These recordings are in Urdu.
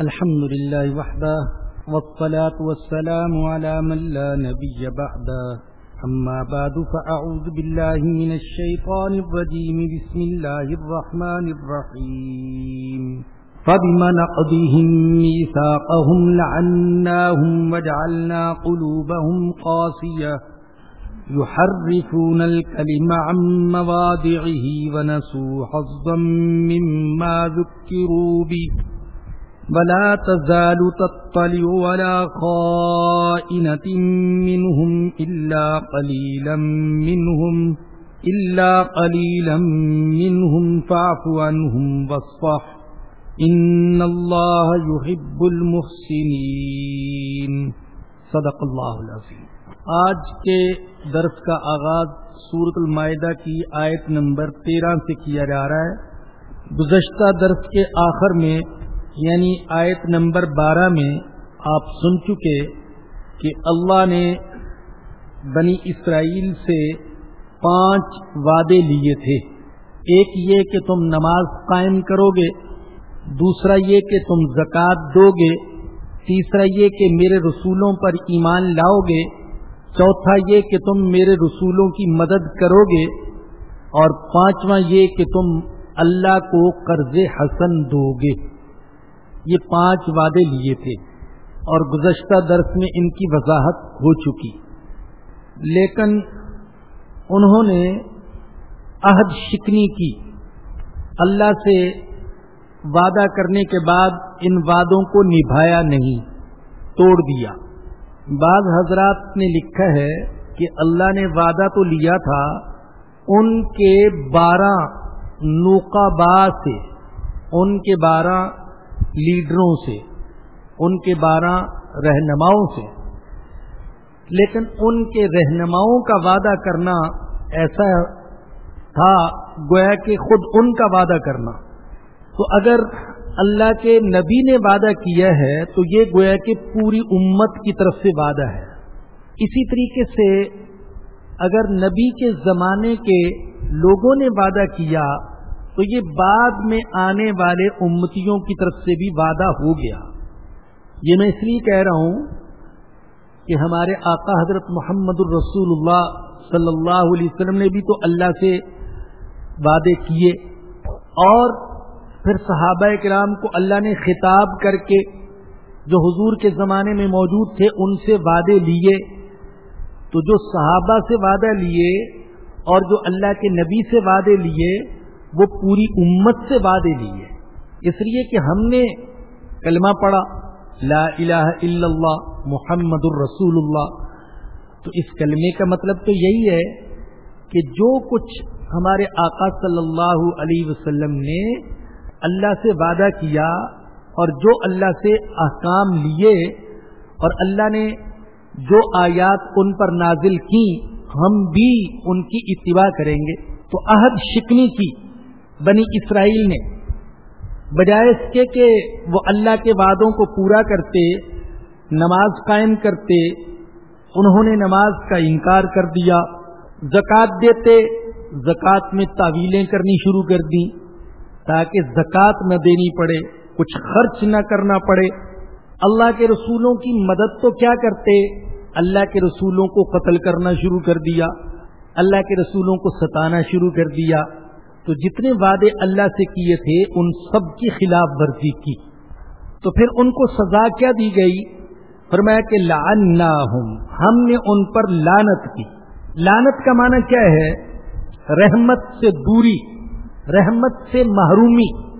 الحمد لله وحده، والصلاة والسلام على من لا نبي بعده. أما بعد، فأعوذ بالله من الشيطان الرجيم. بسم الله الرحمن الرحيم. فبما نقضهم ميثاقهم، لعناهم وجعلنا قلوبهم قاسية. يحرفون الكلم عن مواضعه ونسوا حظا مما ذكروا به. ولا تزال تطلع ولا خائنة منهم إلا قليلا منهم، إلا قليلا منهم فاعف عنهم واصفح، إن الله يحب المحسنين. صدق اللہ العظیم. آج کے درس کا آغاز سورت المائدہ کی آیت نمبر تیرہ سے کیا جا رہا ہے۔ گزشتہ درس کے آخر میں یعنی آیت نمبر بارہ میں آپ سن چکے کہ اللہ نے بنی اسرائیل سے پانچ وعدے لیے تھے۔ ایک یہ کہ تم نماز قائم کرو گے دوسرا یہ کہ تم زکوٰۃ دو گے تیسرا یہ کہ میرے رسولوں پر ایمان لاؤ گے چوتھا یہ کہ تم میرے رسولوں کی مدد کرو گے اور پانچواں یہ کہ تم اللہ کو قرض حسن دو گے یہ پانچ وعدے لیے تھے اور گزشتہ درس میں ان کی وضاحت ہو چکی۔ لیکن انہوں نے عہد شکنی کی۔ اللہ سے وعدہ کرنے کے بعد ان وعدوں کو نبھایا نہیں، توڑ دیا۔ بعض حضرات نے لکھا ہے کہ اللہ نے وعدہ تو لیا تھا، ان کے بارہ نوکا با سے ان کے بارہ لیڈروں سے، ان کے بارہ رہنماؤں سے۔ لیکن ان کے رہنماؤں کا وعدہ کرنا ایسا تھا گویا کہ خود ان کا وعدہ کرنا۔ تو اگر اللہ کے نبی نے وعدہ کیا ہے، تو یہ گویا کہ پوری امت کی طرف سے وعدہ ہے۔ اسی طریقے سے اگر نبی کے زمانے کے لوگوں نے وعدہ کیا تو یہ بعد میں آنے والے امتیوں کی طرف سے بھی وعدہ ہو گیا۔ یہ میں اس لیے کہہ رہا ہوں کہ ہمارے آقا حضرت محمد الرسول اللہ صلی اللہ علیہ وسلم نے بھی تو اللہ سے وعدے کیے اور پھر صحابہ کرام کو اللہ نے خطاب کر کے جو حضور کے زمانے میں موجود تھے ان سے وعدے لیے۔ تو جو صحابہ سے وعدہ لیے اور جو اللہ کے نبی سے وعدے لیے وہ پوری امت سے وعدے لیے۔ اس لیے کہ ہم نے کلمہ پڑھا، لا الہ الا اللہ محمد الرسول اللہ تو اس کلمے کا مطلب تو یہی ہے کہ جو کچھ ہمارے آقا صلی اللہ علیہ وسلم نے اللہ سے وعدہ کیا اور جو اللہ سے احکام لیے اور اللہ نے جو آیات ان پر نازل کی ہم بھی ان کی اتباع کریں گے۔ تو عہد شکنی کی۔ بنی اسرائیل نے، بجائے اس کے کہ وہ اللہ کے وعدوں کو پورا کرتے، نماز قائم کرتے، انہوں نے نماز کا انکار کر دیا، زکوٰۃ دیتے، زکوٰۃ میں تعویلیں کرنی شروع کر دیں، تاکہ زکوٰۃ نہ دینی پڑے، کچھ خرچ نہ کرنا پڑے۔ اللہ کے رسولوں کی مدد تو کیا کرتے؟ اللہ کے رسولوں کو قتل کرنا شروع کر دیا، اللہ کے رسولوں کو ستانا شروع کر دیا۔ تو جتنے وعدے اللہ سے کیے تھے، ان سب کی خلاف ورزی کی۔ تو پھر ان کو سزا کیا دی گئی؟ فرمایا کہ لان ہم نے ان پر لانت کی۔ لانت کا معنی کیا ہے؟ رحمت سے دوری، رحمت سے محرومی۔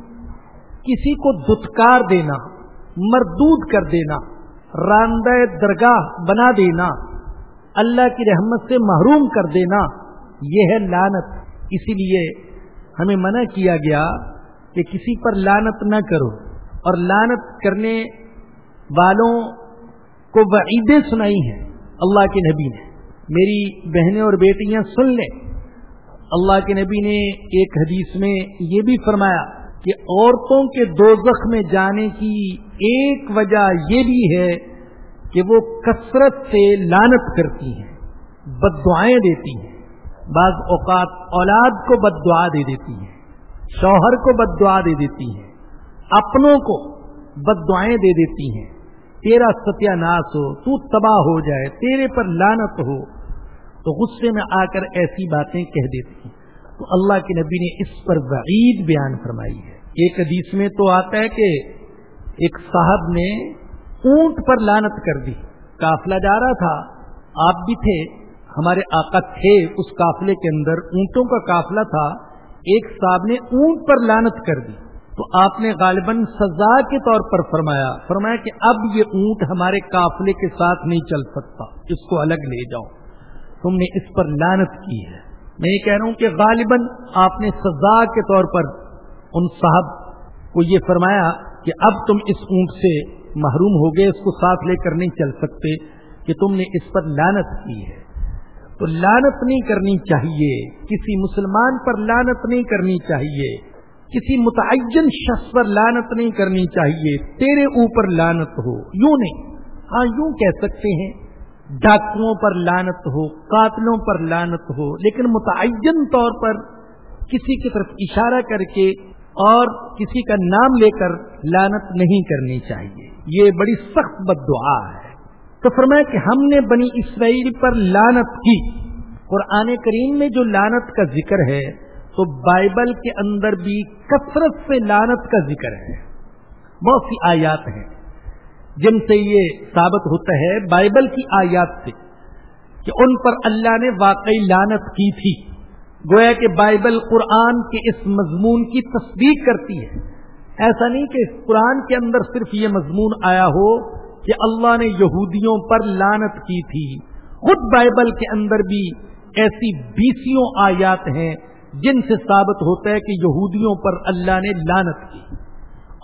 کسی کو دتکار دینا، مردود کر دینا، راندہ درگاہ بنا دینا، اللہ کی رحمت سے محروم کر دینا، یہ ہے لانت اسی لیے ہمیں منع کیا گیا کہ کسی پر لانت نہ کرو اور لانت کرنے والوں کو وعیدیں سنائی ہیں۔ اللہ کے نبی نے۔ میری بہنیں اور بیٹیاں سن لیں۔ اللہ کے نبی نے ایک حدیث میں یہ بھی فرمایا کہ عورتوں کے دو میں جانے کی ایک وجہ یہ بھی ہے کہ وہ کثرت سے لانت کرتی ہیں، بد دعائیں دیتی ہیں۔ بعض اوقات اولاد کو بد دعا دے دیتی ہیں شوہر کو بد دعا دے دیتی ہیں اپنوں کو بد دعائیں دے دیتی ہیں۔ تیرا ستیہ ناس ہو، تو تباہ ہو جائے، تیرے پر لانت ہو۔ تو غصے میں آ کر ایسی باتیں کہہ دیتی ہیں۔ تو اللہ کے نبی نے اس پر وعید بیان فرمائی ہے۔ ایک حدیث میں تو آتا ہے کہ ایک صاحب نے اونٹ پر لانت کر دی۔ قافلہ جا رہا تھا، آپ بھی تھے۔ ہمارے آقا تھے اس قافلے کے اندر، اونٹوں کا قافلہ تھا، ایک صاحب نے اونٹ پر لانت کر دی۔ تو آپ نے غالباً سزا کے طور پر فرمایا فرمایا کہ اب یہ اونٹ ہمارے قافلے کے ساتھ نہیں چل سکتا، اس کو الگ لے جاؤ۔ تم نے اس پر لانت کی ہے۔ میں یہ کہہ رہا ہوں کہ غالباً آپ نے سزا کے طور پر ان صاحب کو یہ فرمایا کہ اب تم اس اونٹ سے محروم ہو گئے، اس کو ساتھ لے کر نہیں چل سکتے، کہ تم نے اس پر لانت کی ہے۔ تو لانت نہیں کرنی چاہیے۔ کسی مسلمان پر لانت نہیں کرنی چاہیے۔ کسی متعین شخص پر لانت نہیں کرنی چاہیے۔ تیرے اوپر لانت ہو۔ یوں نہیں۔ ہاں یوں کہہ سکتے ہیں۔ ڈاکوؤں پر لانت ہو، قاتلوں پر لانت ہو، لیکن متعین طور پر کسی کی طرف اشارہ کر کے اور کسی کا نام لے کر لانت نہیں کرنی چاہیے۔ یہ بڑی سخت بد دعا ہے۔ تو فرمایا کہ ہم نے بنی اسرائیل پر لانت کی۔ قرآن کریم میں جو لانت کا ذکر ہے، تو بائبل کے اندر بھی کثرت سے لانت کا ذکر ہے۔ بہت سی آیات ہیں۔ جن سے یہ ثابت ہوتا ہے بائبل کی آیات سے کہ ان پر اللہ نے واقعی لانت کی تھی۔ گویا کہ بائبل قرآن کے اس مضمون کی تصدیق کرتی ہے۔ ایسا نہیں کہ اس قرآن کے اندر صرف یہ مضمون آیا ہو کہ اللہ نے یہودیوں پر لانت کی تھی۔ خود بائبل کے اندر بھی ایسی بیسیوں آیات ہیں جن سے ثابت ہوتا ہے کہ یہودیوں پر اللہ نے لانت کی۔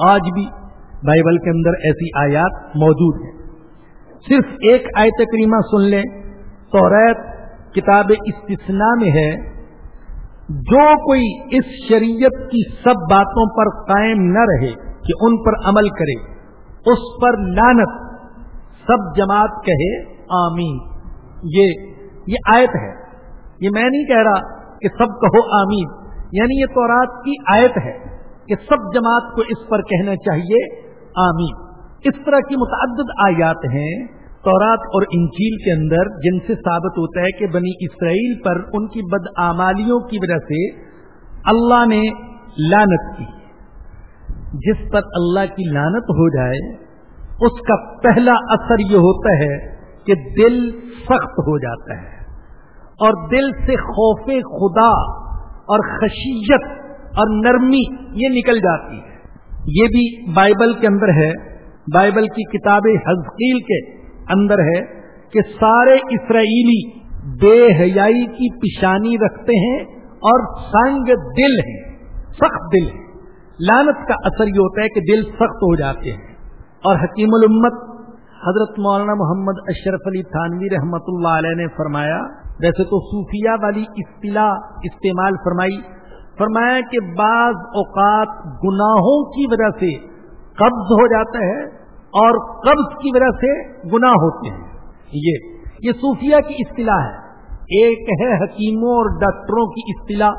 آج بھی بائبل کے اندر ایسی آیات موجود ہیں۔ صرف ایک آیت کریمہ سن لیں۔ تو کتاب استثناء میں ہے۔ جو کوئی اس شریعت کی سب باتوں پر قائم نہ رہے کہ ان پر عمل کرے، اس پر لانت سب جماعت کہے آمین۔ یہ یہ آیت ہے۔ یہ میں نہیں کہہ رہا کہ سب کہو آمین۔ یعنی یہ تورات کی آیت ہے کہ سب جماعت کو اس پر کہنا چاہیے آمین۔ اس طرح کی متعدد آیات ہیں تورات اور انجیل کے اندر، جن سے ثابت ہوتا ہے کہ بنی اسرائیل پر ان کی بدعمالیوں کی وجہ سے اللہ نے لانت کی۔ جس پر اللہ کی لانت ہو جائے اس کا پہلا اثر یہ ہوتا ہے کہ دل سخت ہو جاتا ہے اور دل سے خوف خدا اور خشیت اور نرمی یہ نکل جاتی ہے۔ یہ بھی بائبل کے اندر ہے۔ بائبل کی کتاب حزقیل کے اندر ہے کہ سارے اسرائیلی بے حیائی کی پیشانی رکھتے ہیں اور سنگ دل ہیں، سخت دل ہے لانت کا اثر یہ ہوتا ہے کہ دل سخت ہو جاتے ہیں۔ اور حکیم الامت حضرت مولانا محمد اشرف علی تھانوی رحمت اللہ علیہ نے فرمایا ویسے تو صوفیہ والی اصطلاح استعمال فرمائی، فرمایا کہ بعض اوقات گناہوں کی وجہ سے قبض ہو جاتا ہے اور قبض کی وجہ سے گناہ ہوتے ہیں۔ یہ یہ صوفیہ کی اصطلاح ہے۔ ایک ہے حکیموں اور ڈاکٹروں کی اصطلاح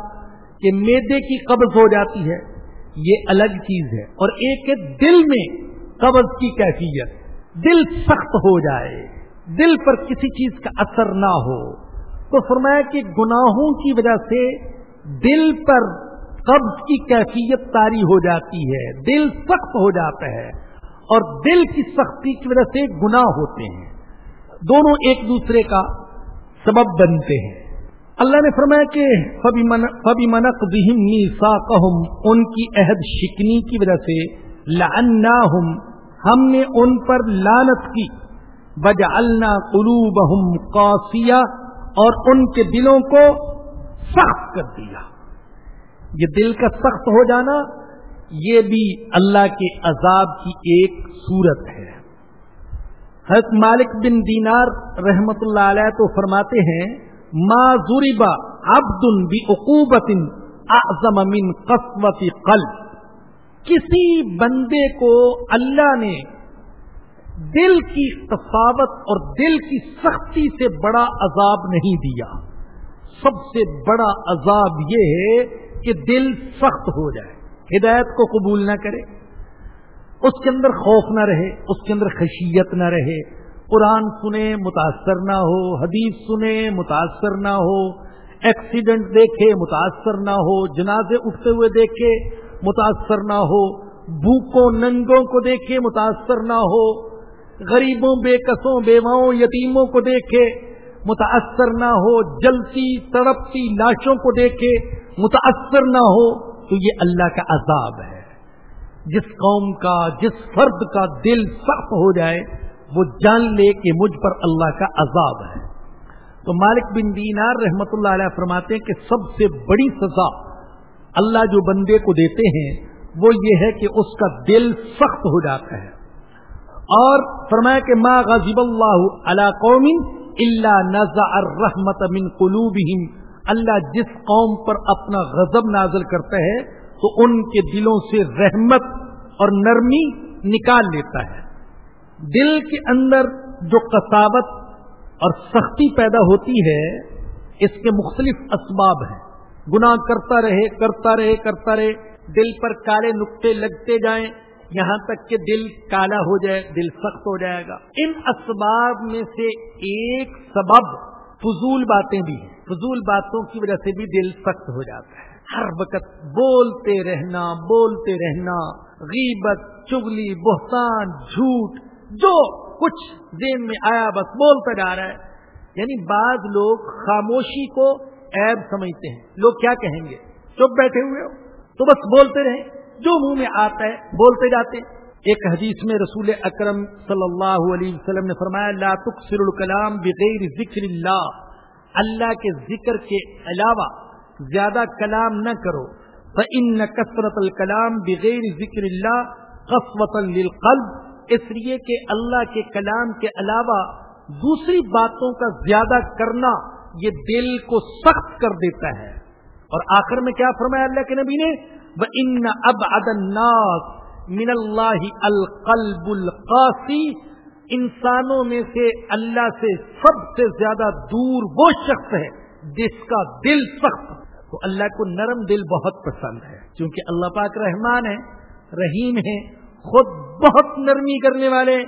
کہ میدے کی قبض ہو جاتی ہے۔ یہ الگ چیز ہے۔ اور ایک ہے دل میں قبض کی کیفیت، دل سخت ہو جائے، دل پر کسی چیز کا اثر نہ ہو۔ تو فرمایا کہ گناہوں کی وجہ سے دل پر قبض کی کیفیت تاری ہو جاتی ہے، دل سخت ہو جاتا ہے۔ اور دل کی سختی کی وجہ سے گناہ ہوتے ہیں۔ دونوں ایک دوسرے کا سبب بنتے ہیں۔ اللہ نے فرمایا کہ فبی منق بہم ان کی عہد شکنی کی وجہ سے لعناہم ہم نے ان پر لانت کی۔ بجعلنا قلوبہم قاسیہ اور ان کے دلوں کو سخت کر دیا۔ یہ دل کا سخت ہو جانا، یہ بھی اللہ کے عذاب کی ایک صورت ہے۔ حضرت مالک بن دینار رحمت اللہ علیہ تو فرماتے ہیں، ما ضربا عبد بعقوبت اعظم من قسوت قلب۔ کسی بندے کو اللہ نے دل کی تفاوت اور دل کی سختی سے بڑا عذاب نہیں دیا۔ سب سے بڑا عذاب یہ ہے کہ دل سخت ہو جائے۔ ہدایت کو قبول نہ کرے۔ اس کے اندر خوف نہ رہے، اس کے اندر خشیت نہ رہے۔ قرآن سنے متاثر نہ ہو، حدیث سنے متاثر نہ ہو۔ ایکسیڈنٹ دیکھے متاثر نہ ہو۔ جنازے اٹھتے ہوئے دیکھے۔ متاثر نہ ہو، بھوکوں ننگوں کو دیکھے متاثر نہ ہو، غریبوں، بے قصوں، بیواؤں، یتیموں کو دیکھے متاثر نہ ہو جلتی تڑپتی لاشوں کو دیکھے متاثر نہ ہو، تو یہ اللہ کا عذاب ہے۔ جس قوم کا، جس فرد کا دل سخت ہو جائے، وہ جان لے کہ مجھ پر اللہ کا عذاب ہے۔ تو مالک بن دینار رحمت اللہ علیہ فرماتے ہیں کہ سب سے بڑی سزا اللہ جو بندے کو دیتے ہیں، وہ یہ ہے کہ اس کا دل سخت ہو جاتا ہے۔ اور فرمایا کہ ما غضب اللہ علی قوم اللہ نزع الرحمت من قلوبہم اللہ جس قوم پر اپنا غضب نازل کرتا ہے، تو ان کے دلوں سے رحمت اور نرمی نکال لیتا ہے۔ دل کے اندر جو قصابت اور سختی پیدا ہوتی ہے، اس کے مختلف اسباب ہیں۔ گناہ کرتا رہے کرتا رہے کرتا رہے، دل پر کالے نقطے لگتے جائیں، یہاں تک کہ دل کالا ہو جائے، دل سخت ہو جائے گا۔ ان اسباب میں سے ایک سبب فضول باتیں بھی ہیں۔ فضول باتوں کی وجہ سے بھی دل سخت ہو جاتا ہے۔ ہر وقت بولتے رہنا بولتے رہنا، غیبت، چگلی، بہتان، جھوٹ، جو کچھ دین میں آیا بس بولتا جا رہا ہے۔ یعنی بعض لوگ خاموشی کو عیب سمجھتے ہیں۔ لوگ کیا کہیں گے؟ چپ بیٹھے ہوئے ہو۔ تو بس بولتے رہیں۔ جو منہ میں آتا ہے، بولتے جاتے ایک حدیث میں رسول اکرم صلی اللہ علیہ وسلم نے فرمایا، لا تکسر الکلام بغیر ذکر اللہ۔ اللہ کے ذکر کے علاوہ زیادہ کلام نہ کرو۔ ان کثرت الکلام بغیر ذکر اللہ قسوت للقلب۔ اس لیے کہ اللہ کے کلام کے علاوہ دوسری باتوں کا زیادہ کرنا یہ دل کو سخت کر دیتا ہے۔ اور آخر میں کیا فرمایا اللہ کے نبی نے؟ ان اب ادناس من اللہ القلب القاسی انسانوں میں سے اللہ سے سب سے زیادہ دور وہ شخص ہے جس کا دل سخت تو اللہ کو نرم دل بہت پسند ہے کیونکہ اللہ پاک رحمان ہے، رحیم ہے، خود بہت نرمی کرنے والے۔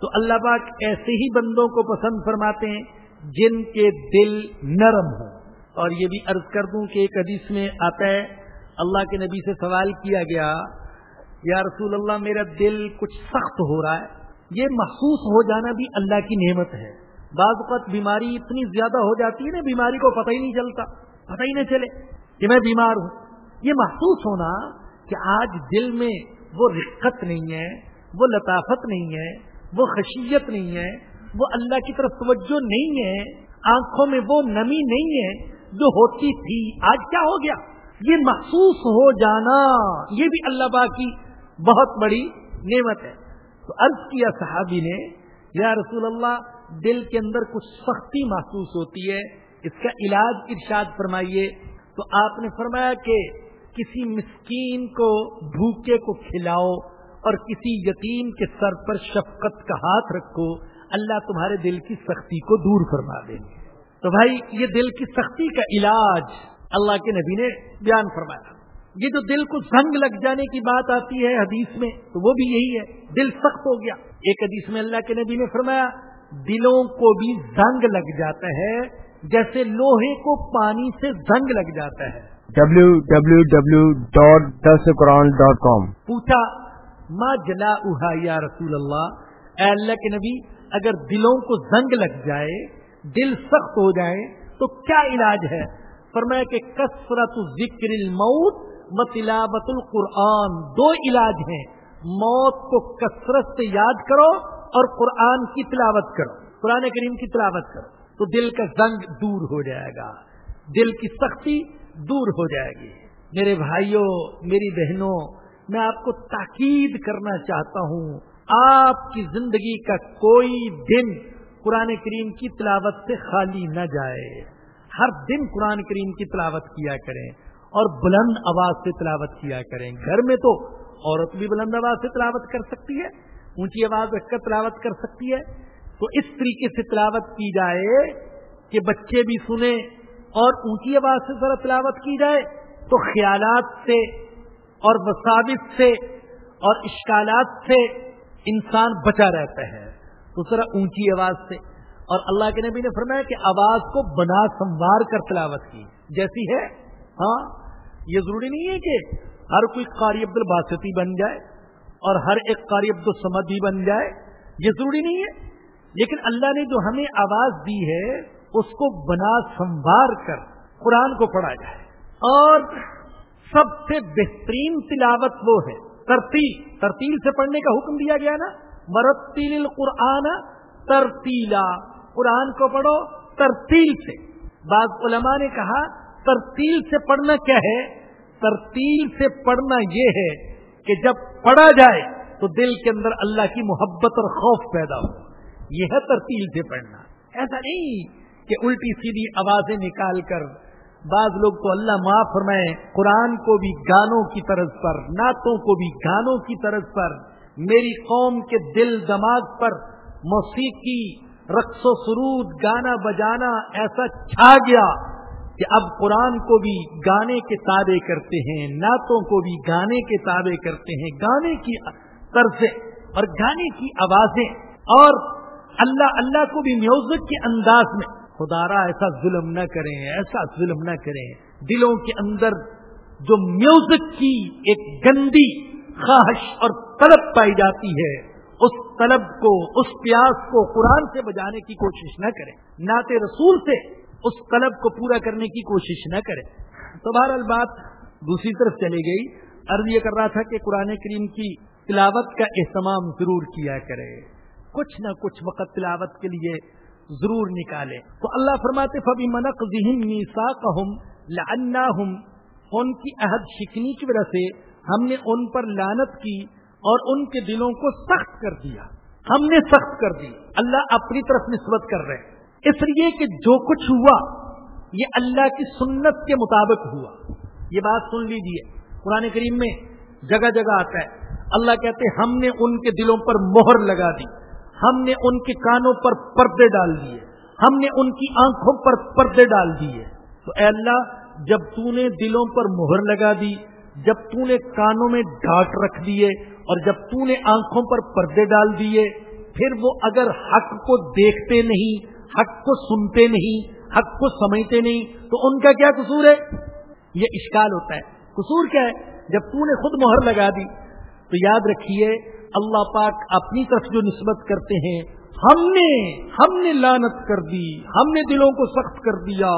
تو اللہ پاک ایسے ہی بندوں کو پسند فرماتے ہیں جن کے دل نرم ہوں۔ اور یہ بھی عرض کر دوں کہ ایک حدیث میں آتا ہے، اللہ کے نبی سے سوال کیا گیا، یا رسول اللہ، میرا دل کچھ سخت ہو رہا ہے، یہ محسوس ہو جانا بھی اللہ کی نعمت ہے۔ بعض اوقات بیماری اتنی زیادہ ہو جاتی ہے نا، بیماری کو پتہ ہی نہیں چلتا، پتہ ہی نہیں چلے کہ میں بیمار ہوں۔ یہ محسوس ہونا کہ آج دل میں وہ رقت نہیں ہے، وہ لطافت نہیں ہے، وہ خشیت نہیں ہے وہ اللہ کی طرف توجہ نہیں ہے، آنکھوں میں وہ نمی نہیں ہے جو ہوتی تھی، آج کیا ہو گیا؟ یہ محسوس ہو جانا، یہ بھی اللہ با کی بہت بڑی نعمت ہے۔ تو عرض کیا صحابی نے، یا رسول اللہ، دل کے اندر کچھ سختی محسوس ہوتی ہے، اس کا علاج ارشاد فرمائیے۔ تو آپ نے فرمایا کہ کسی مسکین کو بھوکے کو کھلاؤ اور کسی یتیم کے سر پر شفقت کا ہاتھ رکھو اللہ تمہارے دل کی سختی کو دور فرما دیں گے تو بھائی یہ دل کی سختی کا علاج اللہ کے نبی نے بیان فرمایا۔ یہ جو دل کو زنگ لگ جانے کی بات آتی ہے حدیث میں تو وہ بھی یہی ہے۔ دل سخت ہو گیا۔ ایک حدیث میں اللہ کے نبی نے فرمایا دلوں کو بھی زنگ لگ جاتا ہے جیسے لوہے کو پانی سے زنگ لگ جاتا ہے۔ W W W dot this Quran dot com پوچھا ماں جلا یا رسول اللہ؟ اے اللہ کے نبی اگر دلوں کو زنگ لگ جائے، دل سخت ہو جائے، تو کیا علاج ہے؟ فرمایا کہ کثرت ذکر الموت مطلابت القرآن دو علاج ہیں۔ موت کو کثرت سے یاد کرو اور قرآن کی تلاوت کرو۔ قرآن کریم کی تلاوت کرو۔ تو دل کا زنگ دور ہو جائے گا۔ دل کی سختی دور ہو جائے گی۔ میرے بھائیوں، میری بہنوں، میں آپ کو تاکید کرنا چاہتا ہوں آپ کی زندگی کا کوئی دن قرآن کریم کی تلاوت سے خالی نہ جائے۔ ہر دن قرآن کریم کی تلاوت کیا کریں اور بلند آواز سے تلاوت کیا کریں۔ گھر میں تو عورت بھی بلند آواز سے تلاوت کر سکتی ہے، اونچی آواز رکھ کر تلاوت کر سکتی ہے۔ تو اس طریقے سے تلاوت کی جائے کہ بچے بھی سنیں اور اونچی آواز سے ذرا تلاوت کی جائے تو خیالات سے اور وسابت سے اور اشکالات سے انسان بچا رہتا ہے۔ تو ذرا اونچی آواز سے۔ اور اللہ کے نبی نے فرمایا کہ آواز کو بنا سنوار کر تلاوت کی۔ جیسی ہے۔ ہاں یہ ضروری نہیں ہے کہ ہر کوئی قاری عبد الباسطی بن جائے اور ہر ایک قاری عبد السمدی بن جائے۔ یہ ضروری نہیں ہے۔ لیکن اللہ نے جو ہمیں آواز دی ہے، اس کو بنا سنوار کر قرآن کو پڑھا جائے۔ اور سب سے بہترین تلاوت وہ ہے۔ ترتیل ترتیل سے پڑھنے کا حکم دیا گیا نا؟ مرتیل القرآن ترتیلا۔ قرآن کو پڑھو ترتیل سے۔ بعض علماء نے کہا، ترتیل سے پڑھنا کیا ہے؟ ترتیل سے پڑھنا یہ ہے کہ جب پڑھا جائے تو دل کے اندر اللہ کی محبت اور خوف پیدا ہو۔ یہ ہے ترتیل سے پڑھنا۔ ایسا نہیں کہ الٹی سیدھی آوازیں نکال کر بعض لوگ تو اللہ معاف فرمائے، قرآن کو بھی گانوں کی طرز پر، نعتوں کو بھی گانوں کی طرز پر، میری قوم کے دل دماغ پر موسیقی، رقص و سرود، گانا بجانا ایسا چھا گیا کہ اب قرآن کو بھی گانے کے تابع کرتے ہیں، نعتوں کو بھی گانے کے تابع کرتے ہیں، گانے کی طرزیں اور گانے کی آوازیں اور اللہ اللہ کو بھی میوزک کے انداز میں خدا را ایسا ظلم نہ کریں، ایسا ظلم نہ کریں۔ دلوں کے اندر جو میوزک کی ایک گندی خواہش اور طلب پائی جاتی ہے، اس طلب کو، اس پیاس کو قرآن سے بجانے کی کوشش نہ کریں۔ نعت رسول سے اس طلب کو پورا کرنے کی کوشش نہ کرے تو بہرحال بات دوسری طرف چلی گئی۔ عرض یہ کر رہا تھا کہ قرآن کریم کی تلاوت کا اہتمام ضرور کیا کرے کچھ نہ کچھ وقت تلاوت کے لیے ضرور نکالے۔ تو اللہ فرماتے فبی منق ذہن نیسا ہم ان کی عہد شکنی کی وجہ سے ہم نے ان پر لانت کی اور ان کے دلوں کو سخت کر دیا۔ ہم نے سخت کر دی۔ اللہ اپنی طرف نسبت کر رہے اس لیے کہ جو کچھ ہوا، یہ اللہ کی سنت کے مطابق ہوا۔ یہ بات سن لیجیے قرآن کریم میں جگہ جگہ آتا ہے۔ اللہ کہتے ہم نے ان کے دلوں پر مہر لگا دی۔ ہم نے ان کے کانوں پر پردے ڈال دیے۔ ہم نے ان کی آنکھوں پر پردے ڈال دیے۔ تو اے اللہ، جب تو نے دلوں پر مہر لگا دی، جب تو نے کانوں میں ڈانٹ رکھ دیے، اور جب تو نے آنکھوں پر پردے ڈال دیے، پھر وہ اگر حق کو دیکھتے نہیں، حق کو سنتے نہیں، حق کو سمجھتے نہیں، تو ان کا کیا قصور ہے؟ یہ اشکال ہوتا ہے۔ قصور کیا ہے؟ جب تو نے خود مہر لگا دی۔ تو یاد رکھیے اللہ پاک اپنی طرف جو نسبت کرتے ہیں، ہم نے ہم نے لانت کر دی، ہم نے دلوں کو سخت کر دیا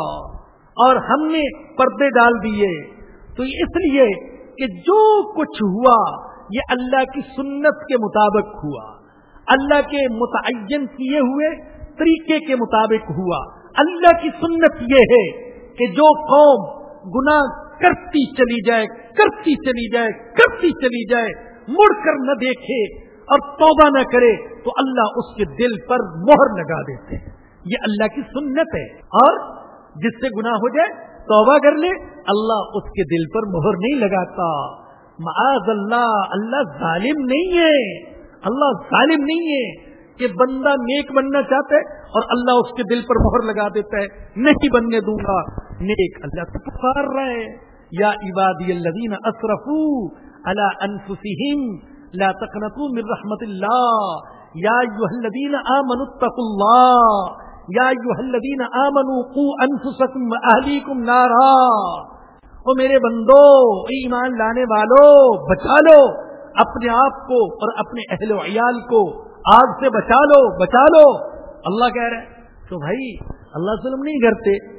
اور ہم نے پردے ڈال دیے۔ تو اس لیے کہ جو کچھ ہوا، یہ اللہ کی سنت کے مطابق ہوا۔ اللہ کے متعین کیے ہوئے طریقے کے مطابق ہوا۔ اللہ کی سنت یہ ہے کہ جو قوم گناہ کرتی چلی جائے، کرتی چلی جائے، کرتی چلی جائے مڑ کر نہ دیکھے اور توبہ نہ کرے تو اللہ اس کے دل پر مہر لگا دیتے ہیں۔ یہ اللہ کی سنت ہے۔ اور جس سے گناہ ہو جائے، توبہ کر لے۔ اللہ اس کے دل پر مہر نہیں لگاتا۔ معاذ اللہ اللہ ظالم نہیں ہے۔ اللہ ظالم نہیں ہے کہ بندہ نیک بننا چاہتا ہے اور اللہ اس کے دل پر مہر لگا دیتا ہے۔ نہیں بننے دوں گا۔ نیک اللہ تو پکار رہا ہے۔ یا عبادی الذین اسرفو علی انفسہم لا تقنطوا من رحمت اللہ یا ایھا الذین آمنوا اتقوا اللہ یا ایھا الذین آمنوا قوا انفسکم واہلیکم نارا. او میرے بندو ایمان لانے والو، بچا لو. اپنے آپ کو اور اپنے اہل و عیال کو آگ سے بچا لو بچا لو. اللہ کہہ رہے تو بھائی، اللہ ظلم نہیں کرتے.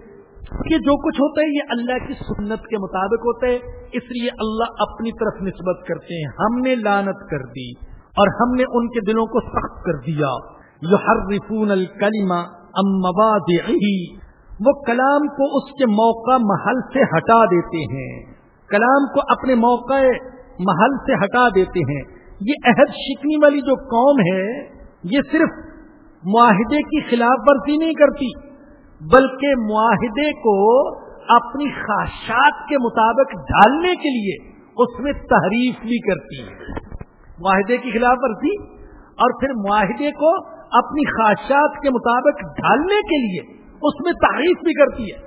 یہ جو کچھ ہوتا ہے یہ اللہ کی سنت کے مطابق ہوتا ہے، اس لیے اللہ اپنی طرف نسبت کرتے ہیں۔ ہم نے لانت کر دی اور ہم نے ان کے دلوں کو سخت کر دیا۔ جو ہر رفون الکلیما امباد وہ کلام کو اس کے موقع محل سے ہٹا دیتے ہیں۔ کلام کو اپنے موقع محل سے ہٹا دیتے ہیں۔ یہ عہد شکنی والی جو قوم ہے، یہ صرف معاہدے کی خلاف ورزی نہیں کرتی۔ بلکہ معاہدے کو اپنی خواہشات کے مطابق ڈالنے کے لیے اس میں تحریف بھی کرتی ہے معاہدے کی خلاف ورزی اور پھر معاہدے کو اپنی خواہشات کے مطابق ڈالنے کے لیے اس میں تعریف بھی کرتی ہے۔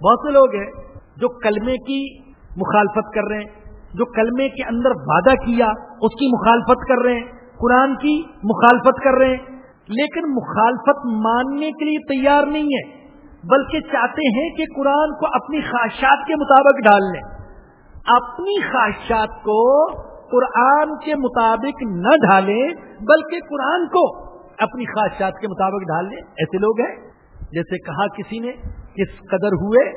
بہت سے لوگ ہیں جو کلمے کی مخالفت کر رہے ہیں، جو کلمے کے اندر وعدہ کیا، اس کی مخالفت کر رہے ہیں، قرآن کی مخالفت کر رہے ہیں، لیکن مخالفت ماننے کے لیے تیار نہیں ہے۔ بلکہ چاہتے ہیں کہ قرآن کو اپنی خواہشات کے مطابق ڈال لیں۔ اپنی خواہشات کو قرآن کے مطابق نہ ڈالیں بلکہ قرآن کو اپنی خواہشات کے مطابق ڈال لیں۔ ایسے لوگ ہیں، جیسے کہا کسی نے، کس قدر ہوئے،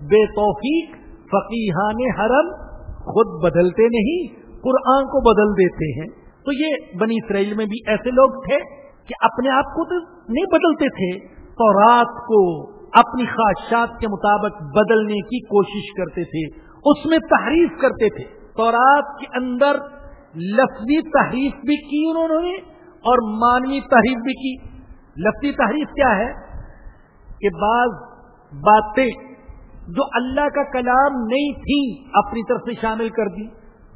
بے توفیق، فقیحان حرم، خود بدلتے نہیں، قرآن کو بدل دیتے ہیں۔ تو یہ بنی اسرائیل میں بھی ایسے لوگ تھے کہ اپنے آپ کو تو نہیں بدلتے تھے تو رات کو اپنی خواہشات کے مطابق بدلنے کی کوشش کرتے تھے، اس میں تحریف کرتے تھے۔ تو رات کے اندر لفظی تحریف بھی کی انہوں نے اور مانوی تحریف بھی کی۔ لفظی تحریف کیا ہے؟ کہ بعض باتیں جو اللہ کا کلام نہیں تھی اپنی طرف سے شامل کر دی۔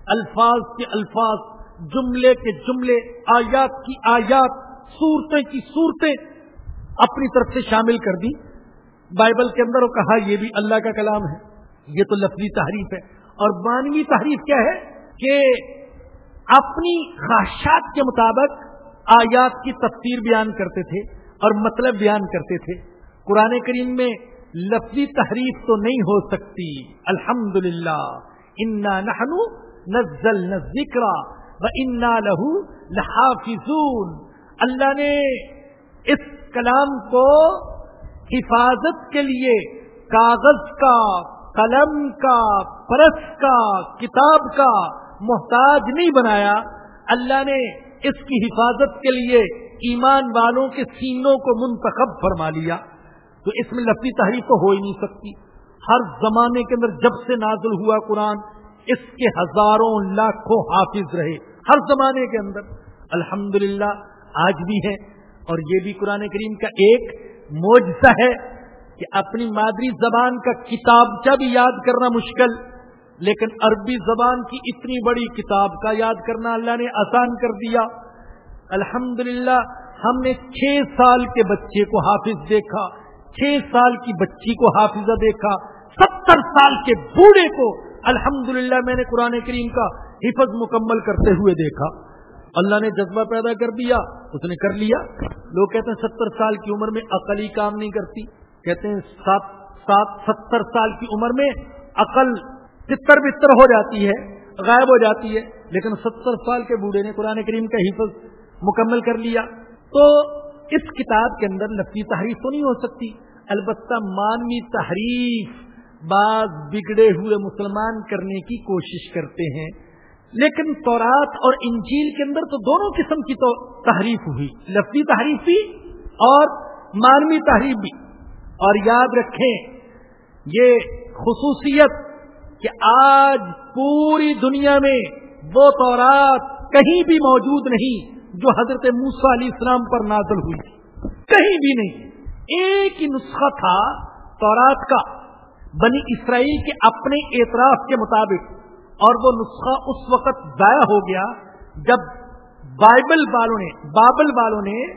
الفاظ کے الفاظ، جملے کے جملے، آیات کی آیات، صورتیں کی صورتیں اپنی طرف سے شامل کر دی۔ بائبل کے اندر وہ کہا یہ بھی اللہ کا کلام ہے، یہ تو لفظی تحریف ہے۔ اور مانوی تحریف کیا ہے کہ اپنی خواہشات کے مطابق آیات کی تفسیر بیان کرتے تھے اور مطلب بیان کرتے تھے۔ قرآن کریم میں لفظی تحریف تو نہیں ہو سکتی۔ الحمد للہ انا نہنو نزل ذکر و انا لہو لحافظون۔ اللہ نے اس کلام کو حفاظت کے لیے کاغذ کا، قلم کا، پرس کا، کتاب کا محتاج نہیں بنایا، اللہ نے اس کی حفاظت کے لیے ایمان والوں کے سینوں کو منتخب فرما لیا۔ تو اس میں لفظی تحریف تو ہو ہی نہیں سکتی۔ ہر زمانے کے اندر جب سے نازل ہوا قرآن، اس کے ہزاروں لاکھوں حافظ رہے۔ ہر زمانے کے اندر۔ الحمد آج بھی ہے اور یہ بھی قرآن کریم کا ایک موجزہ ہے کہ اپنی مادری زبان کا کتاب کا بھی یاد کرنا مشکل، لیکن عربی زبان کی اتنی بڑی کتاب کا یاد کرنا اللہ نے آسان کر دیا۔ الحمد ہم نے چھ سال کے بچے کو حافظ دیکھا، چھ سال کی بچی کو حافظہ دیکھا، ستر سال کے بوڑھے کو الحمد میں نے قرآن کریم کا حفظ مکمل کرتے ہوئے دیکھا۔ اللہ نے جذبہ پیدا کر دیا، اس نے کر لیا۔ لوگ کہتے ہیں ستر سال کی عمر میں عقل ہی کام نہیں کرتی۔ کہتے ہیں سات سات، ستر سال کی عمر میں عقل تتر بتر ہو جاتی ہے، غائب ہو جاتی ہے۔ لیکن ستر سال کے بوڑھے نے قرآن کریم کا حفظ مکمل کر لیا۔ تو اس کتاب کے اندر لفظی تحریف تو نہیں ہو سکتی۔ البتہ مانوی تحریف بعض بگڑے ہوئے مسلمان کرنے کی کوشش کرتے ہیں۔ لیکن تورات اور انجیل کے اندر تو دونوں قسم کی تو تحریف ہوئی، لفظی تحریف بھی اور مانوی تحریف بھی۔ اور یاد رکھیں، یہ خصوصیت کہ آج پوری دنیا میں وہ تورات کہیں بھی موجود نہیں جو حضرت موسا علیہ السلام پر نازل ہوئی تھی۔ کہیں بھی نہیں۔ ایک ہی نسخہ تھا تورات کا، بنی اسرائیل کے اپنے اعتراف کے مطابق۔ اور وہ نسخہ اس وقت ضائع ہو گیا جب بائبل والوں نے بابل والوں نے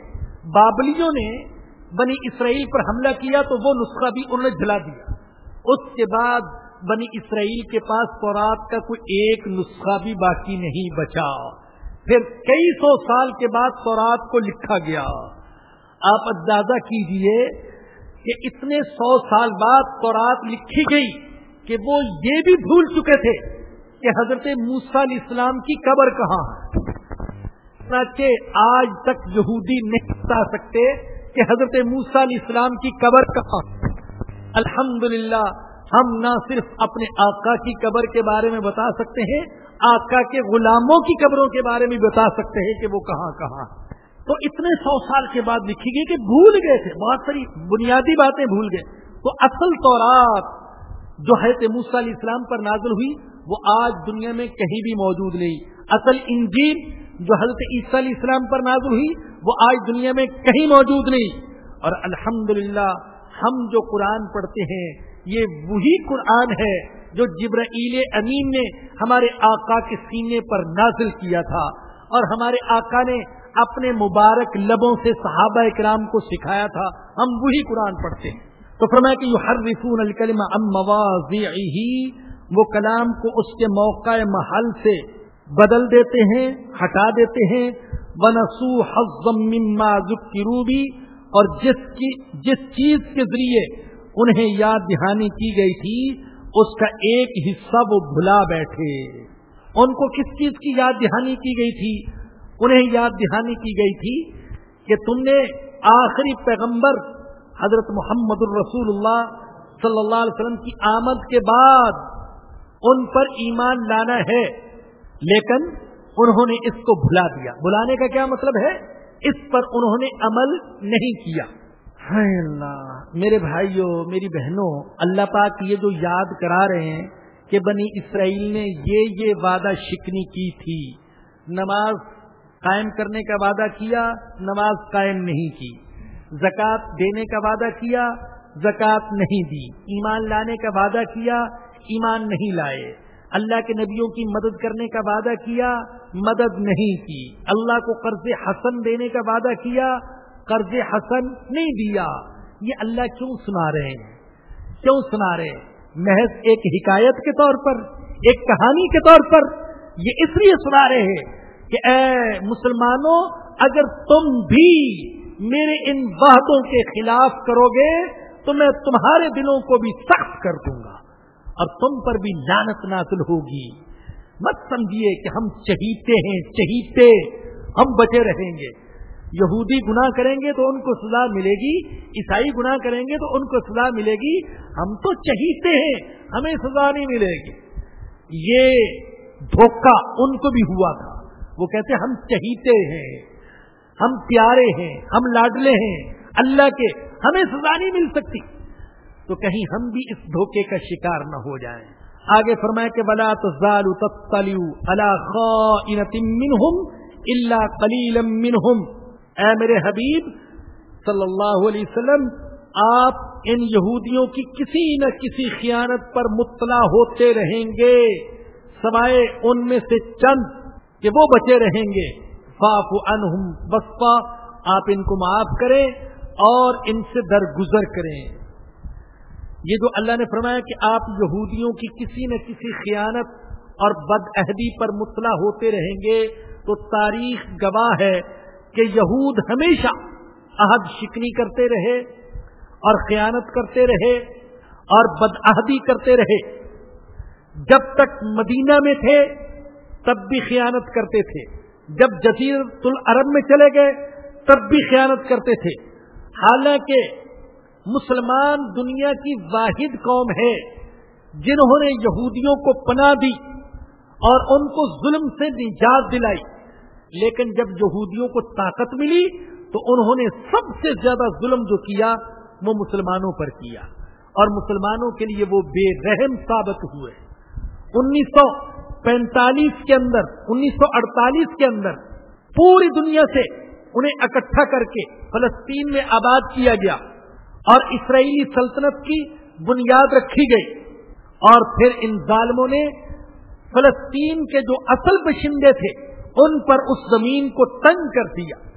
بابلیوں نے بنی اسرائیل پر حملہ کیا تو وہ نسخہ بھی انہوں نے جلا دیا۔ اس کے بعد بنی اسرائیل کے پاس تورات کا کوئی ایک نسخہ بھی باقی نہیں بچا۔ پھر کئی سو سال کے بعد سورات کو لکھا گیا۔ آپ اندازہ کیجیے کہ اتنے سو سال بعد سورات لکھی گئی کہ وہ یہ بھی بھول چکے تھے کہ حضرت موسا علیہ السلام کی قبر کہاں ہے؟ آج تک یہودی نہیں بتا سکتے کہ حضرت موسا علیہ السلام کی قبر کہاں الحمد ہم نہ صرف اپنے آقا کی قبر کے بارے میں بتا سکتے ہیں، آقا کے غلاموں کی قبروں کے بارے میں بتا سکتے ہیں کہ وہ کہاں کہاں تو اتنے سو سال کے بعد لکھی گئی کہ بھول گئے تھے، بہت ساری بنیادی باتیں بھول گئے۔ تو اصل تورات جو حضرت موسیٰ علیہ السلام پر نازل ہوئی وہ آج دنیا میں کہیں بھی موجود نہیں۔ اصل انجیل جو حضرت عیسیٰ علیہ السلام پر نازل ہوئی، وہ آج دنیا میں کہیں موجود نہیں۔ اور الحمد ہم جو قرآن پڑھتے ہیں، یہ وہی قرآن ہے جو جبرائیل امین نے ہمارے آقا کے سینے پر نازل کیا تھا۔ اور ہمارے آقا نے اپنے مبارک لبوں سے صحابہ کرام کو سکھایا تھا۔ ہم وہی قرآن پڑھتے ہیں۔ تو فرمایا کہ ہر رسون الکلم وہ کلام کو اس کے موقع محل سے بدل دیتے ہیں، ہٹا دیتے ہیں۔ ونسو حزم مما ذکروبی اور جس کی، جس چیز کے ذریعے انہیں یاد دہانی کی گئی تھی، اس کا ایک حصہ وہ بھلا بیٹھے۔ ان کو کس چیز کی یاد دہانی کی گئی تھی؟ انہیں یاد دہانی کی گئی تھی کہ تم نے آخری پیغمبر حضرت محمد الرسول اللہ صلی اللہ علیہ وسلم کی آمد کے بعد ان پر ایمان لانا ہے۔ لیکن انہوں نے اس کو بھلا دیا۔ بلانے کا کیا مطلب ہے؟ اس پر انہوں نے عمل نہیں کیا۔ اللہ، میرے بھائیوں، میری بہنوں، اللہ پاک یہ جو یاد کرا رہے ہیں کہ بنی اسرائیل نے یہ یہ وعدہ شکنی کی تھی۔ نماز قائم کرنے کا وعدہ کیا، نماز قائم نہیں کی۔ زکوٰۃ دینے کا وعدہ کیا، زکوٰۃ نہیں دی۔ ایمان لانے کا وعدہ کیا ایمان نہیں لائے۔ اللہ کے نبیوں کی مدد کرنے کا وعدہ کیا، مدد نہیں کی۔ اللہ کو قرض حسن دینے کا وعدہ کیا، قرض حسن نہیں دیا۔ یہ اللہ کیوں سنا رہے ہیں؟ کیوں سنا رہے ہیں؟ محض ایک حکایت کے طور پر، ایک کہانی کے طور پر یہ اس لیے سنا رہے ہیں کہ اے مسلمانوں، اگر تم بھی میرے ان وحدوں کے خلاف کرو گے، تو میں تمہارے دلوں کو بھی سخت کر دوں گا۔ اور تم پر بھی لانت نازل ہوگی۔ مت سمجھیے کہ ہم چہیتے ہیں چہیتے ہم بچے رہیں گے۔ یہودی گناہ کریں گے تو ان کو سزا ملے گی، عیسائی گناہ کریں گے تو ان کو سزا ملے گی۔ ہم تو چہیتے ہیں، ہمیں سزا نہیں ملے گی۔ یہ دھوکہ ان کو بھی ہوا تھا۔ وہ کہتے ہم چہیتے ہیں، ہم پیارے ہیں، ہم لاڈلے ہیں۔ اللہ کے، ہمیں سزا نہیں مل سکتی۔ تو کہیں ہم بھی اس دھوکے کا شکار نہ ہو جائیں۔ آگے فرمائے کہ بلا تو اللہ کلیل اے میرے حبیب، صلی اللہ علیہ وسلم، آپ ان یہودیوں کی کسی نہ کسی خیانت پر مطلع ہوتے رہیں گے۔ سوائے ان میں سے چند کہ وہ بچے رہیں گے۔ فاف انہم بسپا آپ ان کو معاف کریں اور ان سے درگزر کریں۔ یہ جو اللہ نے فرمایا کہ آپ یہودیوں کی کسی نہ کسی خیانت اور بد عہدی پر مطلع ہوتے رہیں گے، تو تاریخ گواہ ہے کہ یہود ہمیشہ عہد شکنی کرتے رہے اور خیانت کرتے رہے اور بد عہدی کرتے رہے۔ جب تک مدینہ میں تھے، تب بھی خیانت کرتے تھے۔ جب جزیر العرب میں چلے گئے، تب بھی خیانت کرتے تھے۔ حالانکہ مسلمان دنیا کی واحد قوم ہے، جنہوں نے یہودیوں کو پناہ دی اور ان کو ظلم سے نجات دلائی۔ لیکن جب یہودیوں کو طاقت ملی تو انہوں نے سب سے زیادہ ظلم جو کیا، وہ مسلمانوں پر کیا۔ اور مسلمانوں کے لیے وہ بے رحم ثابت ہوئے۔ انیس سو پینتالیس کے اندر، انیس سو اڑتالیس کے اندر پوری دنیا سے انہیں اکٹھا کر کے فلسطین میں آباد کیا گیا۔ اور اسرائیلی سلطنت کی بنیاد رکھی گئی۔ اور پھر ان ظالموں نے فلسطین کے جو اصل بشندے تھے، ان پر اس زمین کو تنگ کر دیا۔